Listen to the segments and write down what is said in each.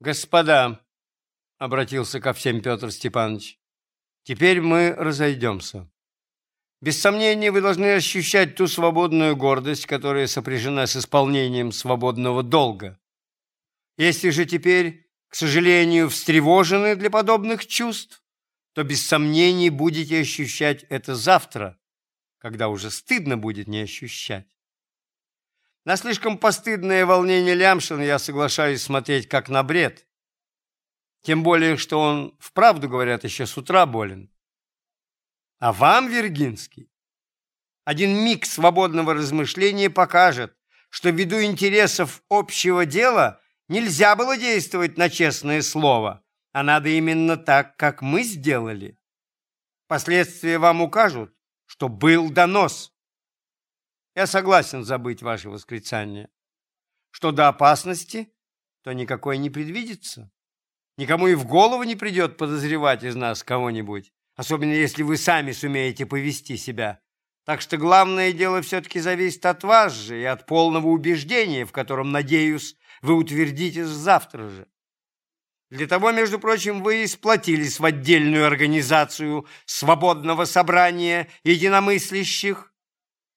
Господа, обратился ко всем Петр Степанович, теперь мы разойдемся. Без сомнения, вы должны ощущать ту свободную гордость, которая сопряжена с исполнением свободного долга. Если же теперь, к сожалению, встревожены для подобных чувств, то без сомнений будете ощущать это завтра, когда уже стыдно будет не ощущать. На слишком постыдное волнение Лямшина я соглашаюсь смотреть как на бред. Тем более, что он, вправду говорят, еще с утра болен. А вам, Вергинский, один миг свободного размышления покажет, что ввиду интересов общего дела нельзя было действовать на честное слово, а надо именно так, как мы сделали. Последствия вам укажут, что был донос. Я согласен забыть ваше восклицание. Что до опасности, то никакой не предвидится. Никому и в голову не придет подозревать из нас кого-нибудь особенно если вы сами сумеете повести себя. Так что главное дело все-таки зависит от вас же и от полного убеждения, в котором, надеюсь, вы утвердитесь завтра же. Для того, между прочим, вы и сплотились в отдельную организацию свободного собрания единомыслящих,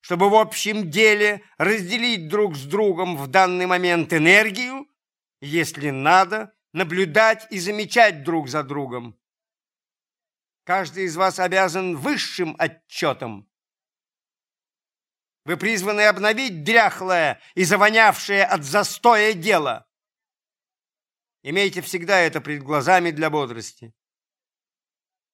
чтобы в общем деле разделить друг с другом в данный момент энергию, если надо, наблюдать и замечать друг за другом. Каждый из вас обязан высшим отчетом. Вы призваны обновить дряхлое и завонявшее от застоя дело. Имейте всегда это пред глазами для бодрости.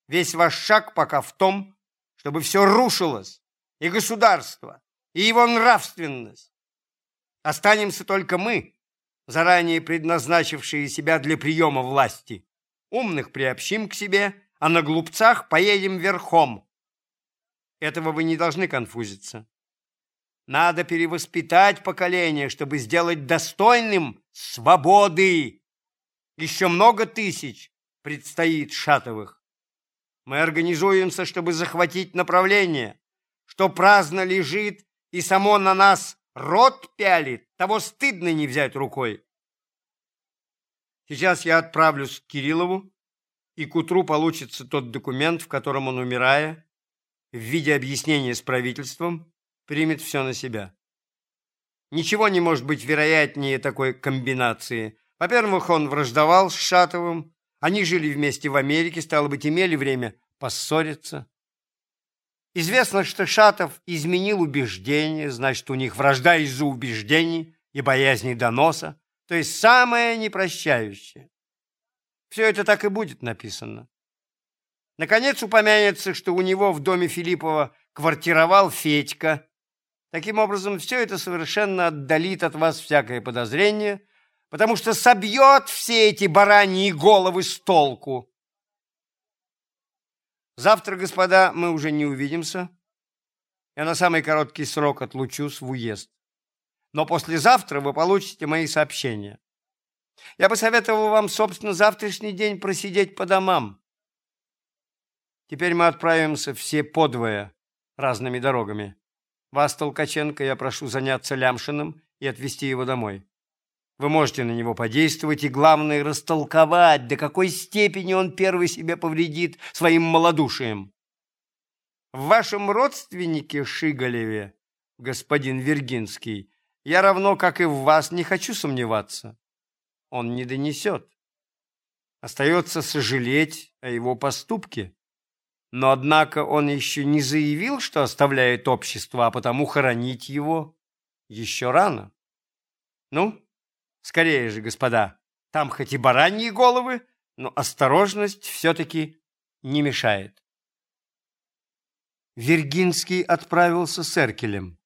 Весь ваш шаг пока в том, чтобы все рушилось, и государство, и его нравственность. Останемся только мы, заранее предназначившие себя для приема власти. Умных приобщим к себе – а на глупцах поедем верхом. Этого вы не должны конфузиться. Надо перевоспитать поколение, чтобы сделать достойным свободы. Еще много тысяч предстоит шатовых. Мы организуемся, чтобы захватить направление, что праздно лежит и само на нас рот пялит, того стыдно не взять рукой. Сейчас я отправлюсь к Кириллову, и к утру получится тот документ, в котором он, умирая, в виде объяснения с правительством, примет все на себя. Ничего не может быть вероятнее такой комбинации. Во-первых, он враждовал с Шатовым, они жили вместе в Америке, стало быть, имели время поссориться. Известно, что Шатов изменил убеждения, значит, у них вражда из-за убеждений и боязни доноса, то есть самое непрощающее. Все это так и будет написано. Наконец упомянется, что у него в доме Филиппова квартировал Федька. Таким образом, все это совершенно отдалит от вас всякое подозрение, потому что собьет все эти бараньи головы с толку. Завтра, господа, мы уже не увидимся. Я на самый короткий срок отлучусь в уезд. Но послезавтра вы получите мои сообщения. Я бы советовал вам, собственно, завтрашний день просидеть по домам. Теперь мы отправимся все подвое разными дорогами. Вас, Толкаченко, я прошу заняться Лямшиным и отвезти его домой. Вы можете на него подействовать и, главное, растолковать, до какой степени он первый себе повредит своим малодушием. В вашем родственнике Шиголеве, господин Вергинский, я равно, как и в вас, не хочу сомневаться он не донесет. Остается сожалеть о его поступке. Но, однако, он еще не заявил, что оставляет общество, а потому хоронить его еще рано. Ну, скорее же, господа, там хоть и бараньи головы, но осторожность все-таки не мешает. Вергинский отправился с Эркелем.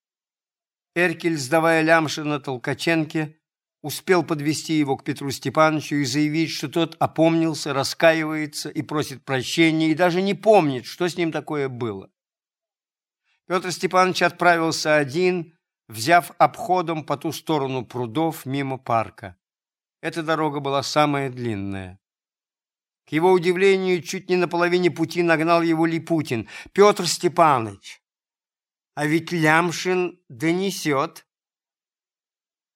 Эркель, сдавая Лямшина Толкаченке, успел подвести его к Петру Степановичу и заявить, что тот опомнился, раскаивается и просит прощения, и даже не помнит, что с ним такое было. Петр Степанович отправился один, взяв обходом по ту сторону прудов мимо парка. Эта дорога была самая длинная. К его удивлению, чуть не на половине пути нагнал его Липутин. «Петр Степанович, а ведь Лямшин донесет».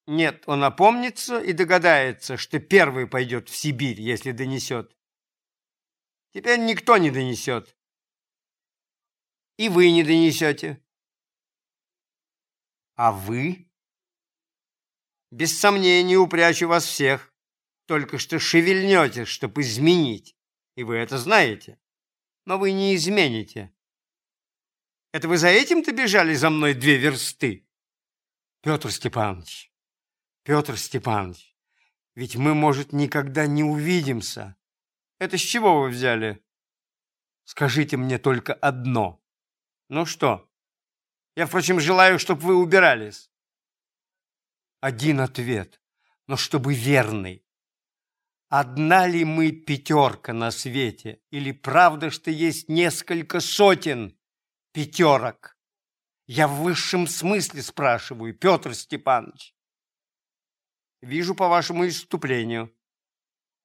Нет, он опомнится и догадается, что первый пойдет в Сибирь, если донесет. Теперь никто не донесет. И вы не донесете. А вы? Без сомнения упрячу вас всех. Только что шевельнете, чтобы изменить. И вы это знаете. Но вы не измените. Это вы за этим-то бежали за мной две версты? Петр Степанович, Петр Степанович, ведь мы, может, никогда не увидимся. Это с чего вы взяли? Скажите мне только одно. Ну что? Я, впрочем, желаю, чтобы вы убирались. Один ответ, но чтобы верный. Одна ли мы пятерка на свете? Или правда, что есть несколько сотен пятерок? Я в высшем смысле спрашиваю, Петр Степанович. Вижу по вашему иступлению.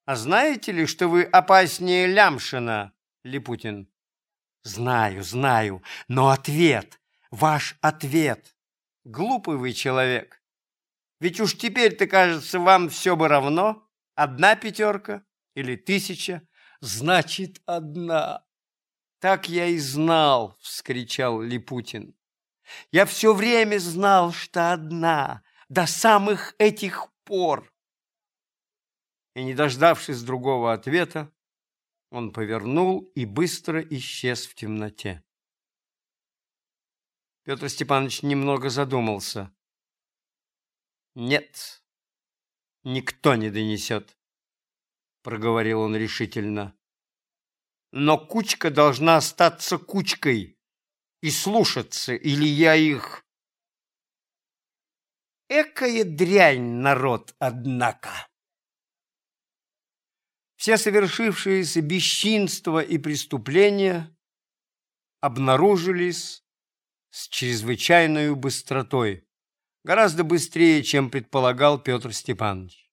А знаете ли, что вы опаснее Лямшина, Липутин? Знаю, знаю, но ответ, ваш ответ. Глупый вы человек. Ведь уж теперь-то, кажется, вам все бы равно. Одна пятерка или тысяча, значит, одна. Так я и знал, вскричал Липутин. Я все время знал, что одна, до самых этих пор. И, не дождавшись другого ответа, он повернул и быстро исчез в темноте. Петр Степанович немного задумался. «Нет, никто не донесет», — проговорил он решительно. «Но кучка должна остаться кучкой и слушаться, или я их...» Экая дрянь народ, однако! все совершившиеся бесчинства и преступления обнаружились с чрезвычайной быстротой, гораздо быстрее, чем предполагал Петр Степанович.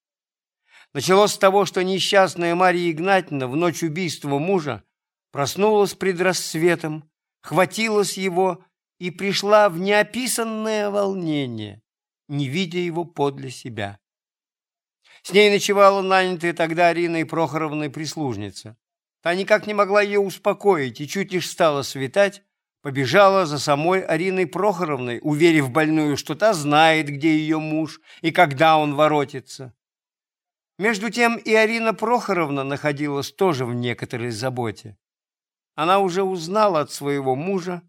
Началось с того, что несчастная Мария Игнатьевна в ночь убийства мужа проснулась пред рассветом, хватилась его и пришла в неописанное волнение, не видя его подле себя. С ней ночевала нанятая тогда Ариной Прохоровной прислужница. Та никак не могла ее успокоить, и чуть лишь стала светать, побежала за самой Ариной Прохоровной, уверив больную, что та знает, где ее муж и когда он воротится. Между тем и Арина Прохоровна находилась тоже в некоторой заботе. Она уже узнала от своего мужа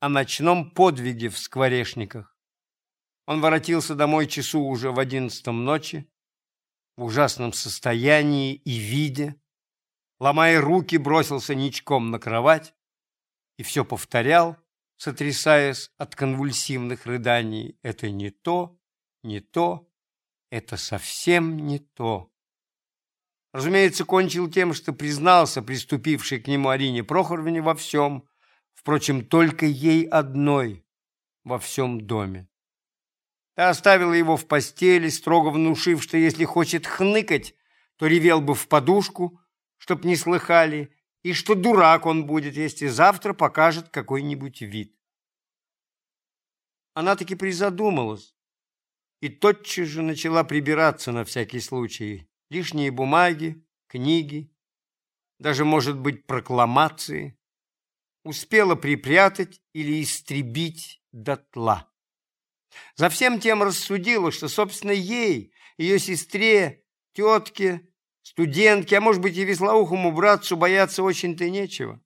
о ночном подвиге в скворечниках. Он воротился домой часу уже в одиннадцатом ночи, в ужасном состоянии и виде, ломая руки, бросился ничком на кровать и все повторял, сотрясаясь от конвульсивных рыданий. Это не то, не то, это совсем не то. Разумеется, кончил тем, что признался приступивший к нему Арине Прохоровне во всем, впрочем, только ей одной во всем доме. Та оставила его в постели, строго внушив, что если хочет хныкать, то ревел бы в подушку, чтоб не слыхали, и что дурак он будет, если завтра покажет какой-нибудь вид. Она таки призадумалась и тотчас же начала прибираться на всякий случай. Лишние бумаги, книги, даже, может быть, прокламации. Успела припрятать или истребить дотла. За всем тем рассудила, что, собственно, ей, ее сестре, тетке, студентке, а может быть и веслоухому братцу бояться очень-то нечего.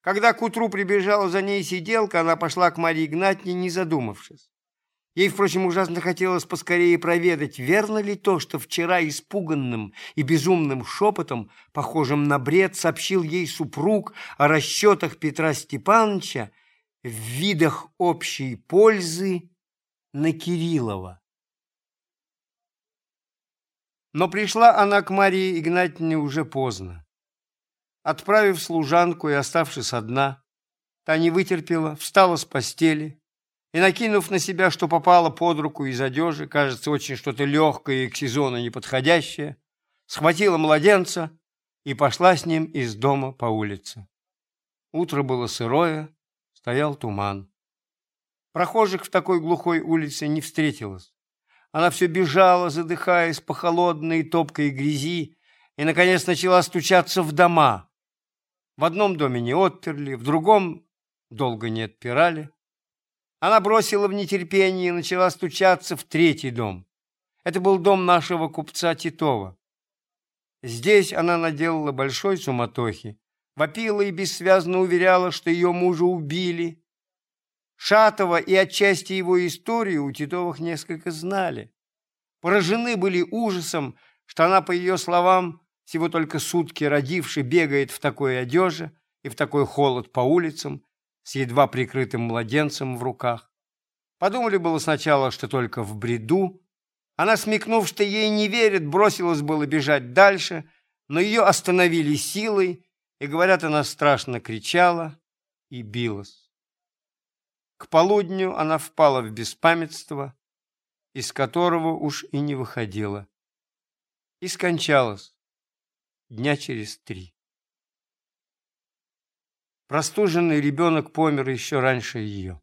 Когда к утру прибежала за ней сиделка, она пошла к Марии Игнатьевне, не задумавшись. Ей, впрочем, ужасно хотелось поскорее проведать, верно ли то, что вчера испуганным и безумным шепотом, похожим на бред, сообщил ей супруг о расчетах Петра Степановича в видах общей пользы на Кириллова. Но пришла она к Марии Игнатьевне уже поздно. Отправив служанку и оставшись одна, та не вытерпела, встала с постели и, накинув на себя, что попало под руку из одежи, кажется, очень что-то легкое и к сезону неподходящее, схватила младенца и пошла с ним из дома по улице. Утро было сырое, стоял туман. Прохожих в такой глухой улице не встретилось. Она все бежала, задыхаясь по холодной топкой грязи, и, наконец, начала стучаться в дома. В одном доме не отперли, в другом долго не отпирали. Она бросила в нетерпении и начала стучаться в третий дом. Это был дом нашего купца Титова. Здесь она наделала большой суматохи, вопила и бессвязно уверяла, что ее мужа убили, Шатова и отчасти его историю у Титовых несколько знали. Поражены были ужасом, что она, по ее словам, всего только сутки родивший, бегает в такой одежде и в такой холод по улицам с едва прикрытым младенцем в руках. Подумали было сначала, что только в бреду. Она, смекнув, что ей не верят, бросилась было бежать дальше, но ее остановили силой, и, говорят, она страшно кричала и билась. К полудню она впала в беспамятство, из которого уж и не выходила, и скончалась дня через три. Простуженный ребенок помер еще раньше ее.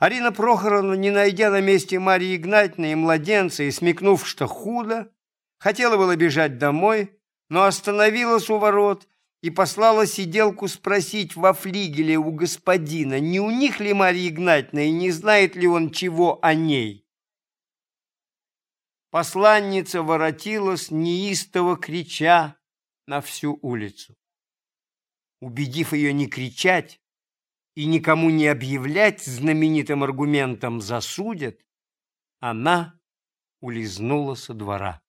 Арина Прохоровна, не найдя на месте Марии Игнатьевны и младенца и смекнув, что худо, хотела было бежать домой, но остановилась у ворот и послала сиделку спросить во флигеле у господина, не у них ли Марья Игнатьевна и не знает ли он чего о ней. Посланница воротилась, неистово крича на всю улицу. Убедив ее не кричать и никому не объявлять знаменитым аргументом «засудят», она улизнула со двора.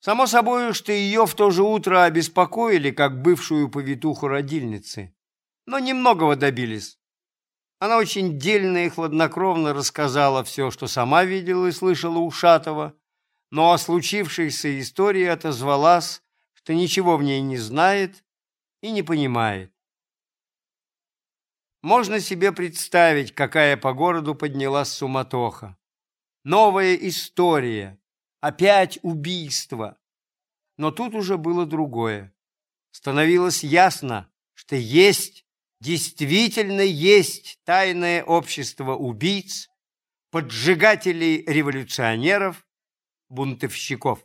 Само собой, что ее в то же утро обеспокоили, как бывшую повитуху родильницы. Но немногого добились. Она очень дельно и хладнокровно рассказала все, что сама видела и слышала у Шатова, но о случившейся истории отозвалась, что ничего в ней не знает и не понимает. Можно себе представить, какая по городу поднялась суматоха. Новая история, Опять убийство. Но тут уже было другое. Становилось ясно, что есть, действительно есть тайное общество убийц, поджигателей революционеров, бунтовщиков.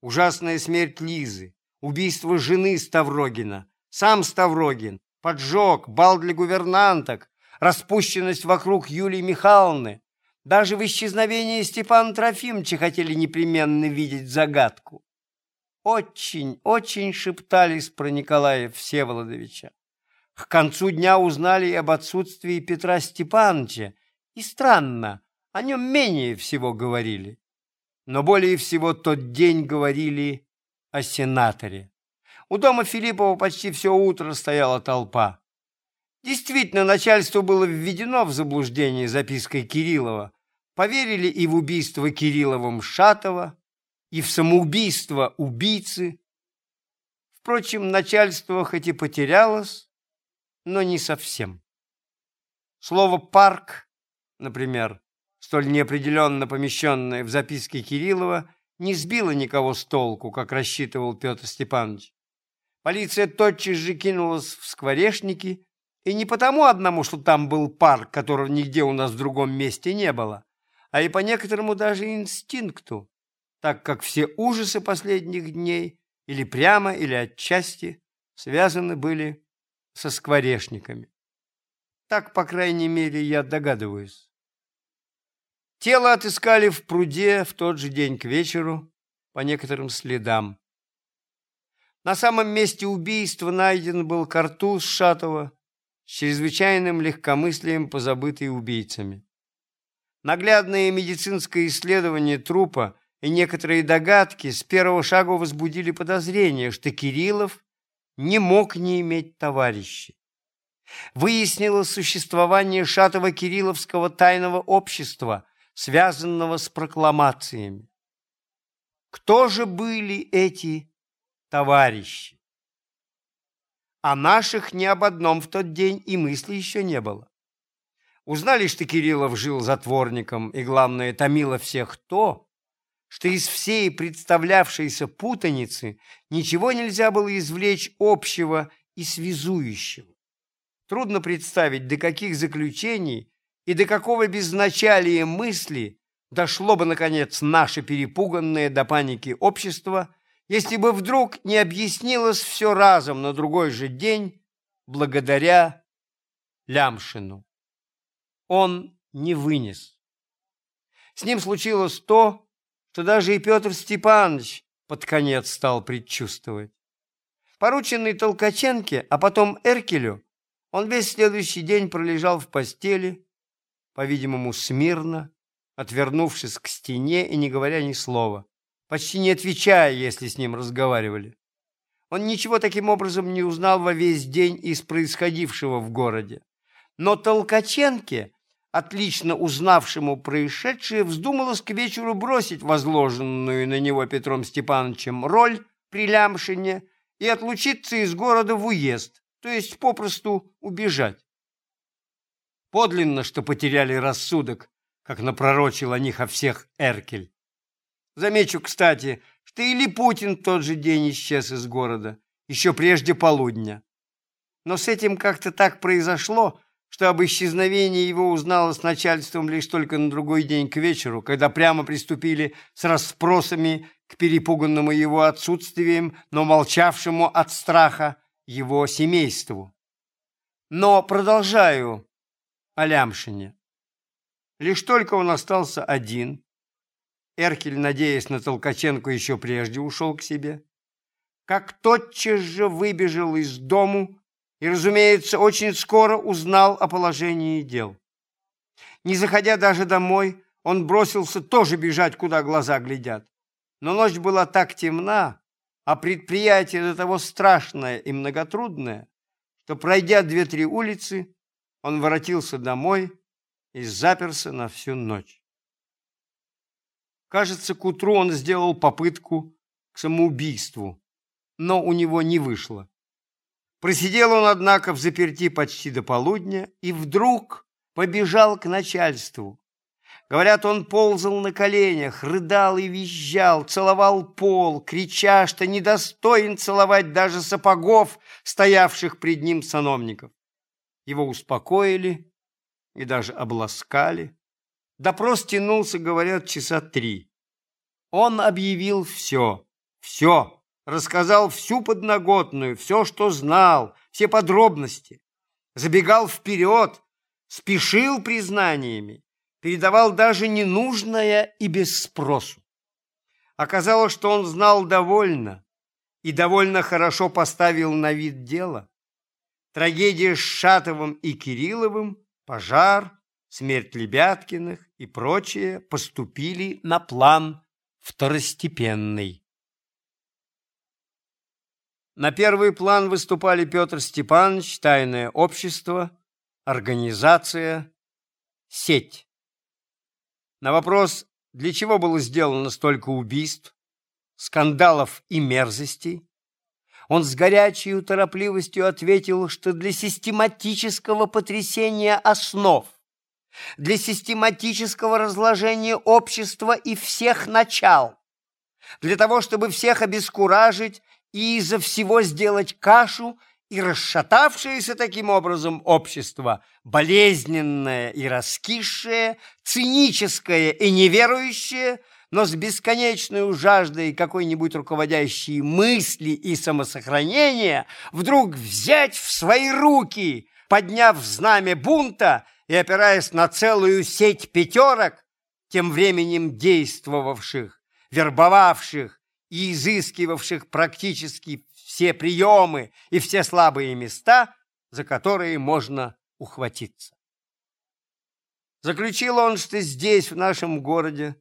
Ужасная смерть Лизы, убийство жены Ставрогина, сам Ставрогин, поджог, бал для гувернанток, распущенность вокруг Юлии Михайловны, даже в исчезновении Степана Трофимовича хотели непременно видеть загадку. Очень, очень шептались про Николая Всеволодовича. К концу дня узнали и об отсутствии Петра Степановича, и странно, о нем менее всего говорили. Но более всего тот день говорили о сенаторе. У дома Филиппова почти все утро стояла толпа. Действительно, начальство было введено в заблуждение запиской Кириллова. Поверили и в убийство Кирилловым Шатова, и в самоубийство убийцы. Впрочем, начальство хоть и потерялось, но не совсем. Слово «парк», например, столь неопределенно помещенное в записке Кириллова, не сбило никого с толку, как рассчитывал Петр Степанович. Полиция тотчас же кинулась в скворечники, и не потому одному, что там был парк, которого нигде у нас в другом месте не было, а и по некоторому даже инстинкту, так как все ужасы последних дней или прямо, или отчасти связаны были со скворечниками. Так, по крайней мере, я догадываюсь. Тело отыскали в пруде в тот же день к вечеру по некоторым следам. На самом месте убийства найден был картуз Шатова, с чрезвычайным легкомыслием позабытый убийцами. Наглядное медицинское исследование трупа и некоторые догадки с первого шага возбудили подозрение, что Кириллов не мог не иметь товарищей. Выяснилось существование Шатова-Кирилловского тайного общества, связанного с прокламациями. Кто же были эти товарищи? О наших ни об одном в тот день и мысли еще не было. Узнали, что Кириллов жил затворником, и, главное, томило всех то, что из всей представлявшейся путаницы ничего нельзя было извлечь общего и связующего. Трудно представить, до каких заключений и до какого безначалия мысли дошло бы, наконец, наше перепуганное до паники общество, если бы вдруг не объяснилось все разом на другой же день благодаря Лямшину. Он не вынес. С ним случилось то, что даже и Петр Степанович под конец стал предчувствовать. Порученный Толкаченке, а потом Эркелю, он весь следующий день пролежал в постели, по-видимому, смирно, отвернувшись к стене и не говоря ни слова, почти не отвечая, если с ним разговаривали. Он ничего таким образом не узнал во весь день из происходившего в городе. Но Толкаченке, отлично узнавшему происшедшее, вздумалось к вечеру бросить возложенную на него Петром Степановичем роль при Лямшине и отлучиться из города в уезд, то есть попросту убежать. Подлинно, что потеряли рассудок, как напророчил о них о всех Эркель. Замечу, кстати, что и Липутин тот же день исчез из города, еще прежде полудня. Но с этим как-то так произошло, что об исчезновении его узнало с начальством лишь только на другой день к вечеру, когда прямо приступили с расспросами к перепуганному его отсутствием, но молчавшему от страха его семейству. Но продолжаю о Лямшине. Лишь только он остался один, Эркель, надеясь на Толкаченко, еще прежде ушел к себе, как тотчас же выбежал из дому и, разумеется, очень скоро узнал о положении дел. Не заходя даже домой, он бросился тоже бежать, куда глаза глядят. Но ночь была так темна, а предприятие до того страшное и многотрудное, что, пройдя две-три улицы, он воротился домой и заперся на всю ночь. Кажется, к утру он сделал попытку к самоубийству, но у него не вышло. Просидел он, однако, в заперти почти до полудня и вдруг побежал к начальству. Говорят, он ползал на коленях, рыдал и визжал, целовал пол, крича, что недостоин целовать даже сапогов, стоявших пред ним сановников. Его успокоили и даже обласкали. Допрос тянулся, говорят, часа три. Он объявил все, все рассказал всю подноготную, все, что знал, все подробности. Забегал вперед, спешил признаниями, передавал даже ненужное и без спросу. Оказалось, что он знал довольно и довольно хорошо поставил на вид дело. Трагедия с Шатовым и Кирилловым, пожар, смерть Лебяткиных и прочее поступили на план второстепенный. На первый план выступали Петр Степанович, тайное общество, организация, сеть. На вопрос, для чего было сделано столько убийств, скандалов и мерзостей, он с горячей торопливостью ответил, что для систематического потрясения основ, для систематического разложения общества и всех начал, для того, чтобы всех обескуражить и из-за всего сделать кашу, и расшатавшееся таким образом общество, болезненное и раскисшее, циническое и неверующее, но с бесконечной жаждой какой-нибудь руководящей мысли и самосохранения, вдруг взять в свои руки, подняв знамя бунта и опираясь на целую сеть пятерок, тем временем действовавших, вербовавших, и изыскивавших практически все приемы и все слабые места, за которые можно ухватиться. Заключил он, что здесь, в нашем городе,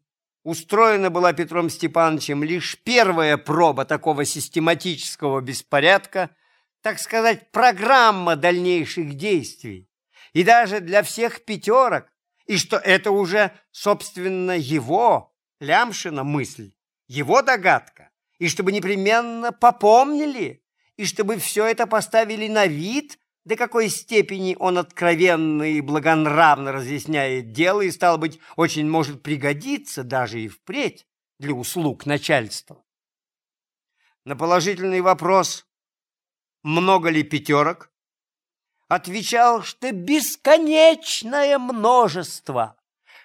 устроена была Петром Степановичем лишь первая проба такого систематического беспорядка, так сказать, программа дальнейших действий, и даже для всех пятерок, и что это уже, собственно, его, Лямшина, мысль его догадка, и чтобы непременно попомнили, и чтобы все это поставили на вид, до какой степени он откровенно и благонравно разъясняет дело и, стал быть, очень может пригодиться даже и впредь для услуг начальства. На положительный вопрос «Много ли пятерок?» Отвечал, что бесконечное множество,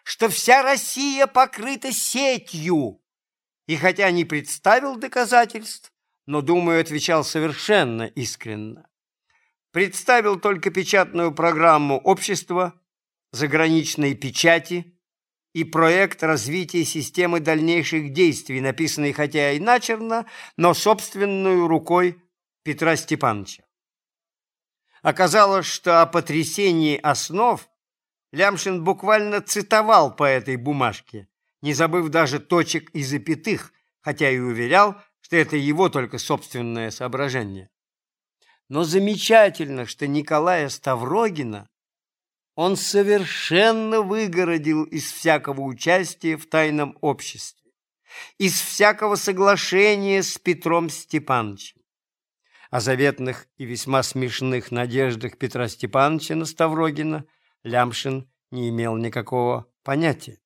что вся Россия покрыта сетью. И хотя не представил доказательств, но, думаю, отвечал совершенно искренно. Представил только печатную программу общества, заграничной печати и проект развития системы дальнейших действий, написанный хотя и начерно, но собственную рукой Петра Степановича. Оказалось, что о потрясении основ Лямшин буквально цитовал по этой бумажке, не забыв даже точек и запятых, хотя и уверял, что это его только собственное соображение. Но замечательно, что Николая Ставрогина он совершенно выгородил из всякого участия в тайном обществе, из всякого соглашения с Петром Степановичем. О заветных и весьма смешных надеждах Петра Степановича на Ставрогина Лямшин не имел никакого понятия.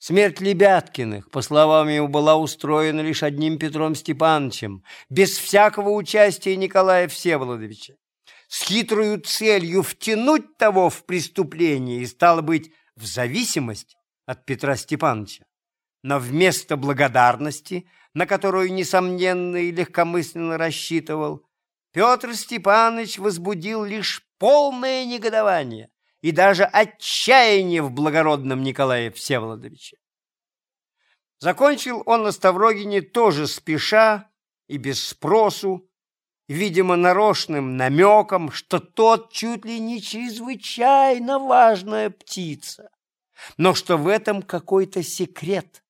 Смерть Лебяткиных, по словам его, была устроена лишь одним Петром Степановичем, без всякого участия Николая Всеволодовича, с хитрою целью втянуть того в преступление и, стало быть, в зависимость от Петра Степановича. Но вместо благодарности, на которую, несомненно, и легкомысленно рассчитывал, Петр Степанович возбудил лишь полное негодование и даже отчаяние в благородном Николае Всеволодовиче. Закончил он на Ставрогине тоже спеша и без спросу, видимо, нарочным намеком, что тот чуть ли не чрезвычайно важная птица, но что в этом какой-то секрет,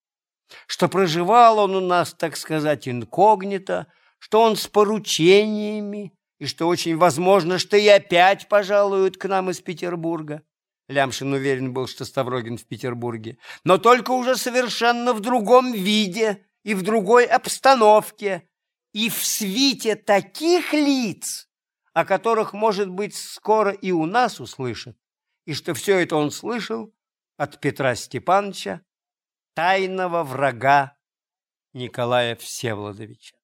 что проживал он у нас, так сказать, инкогнито, что он с поручениями, и что очень возможно, что и опять пожалуют к нам из Петербурга. Лямшин уверен был, что Ставрогин в Петербурге, но только уже совершенно в другом виде и в другой обстановке, и в свите таких лиц, о которых, может быть, скоро и у нас услышат, и что все это он слышал от Петра Степановича, тайного врага Николая Всеволодовича.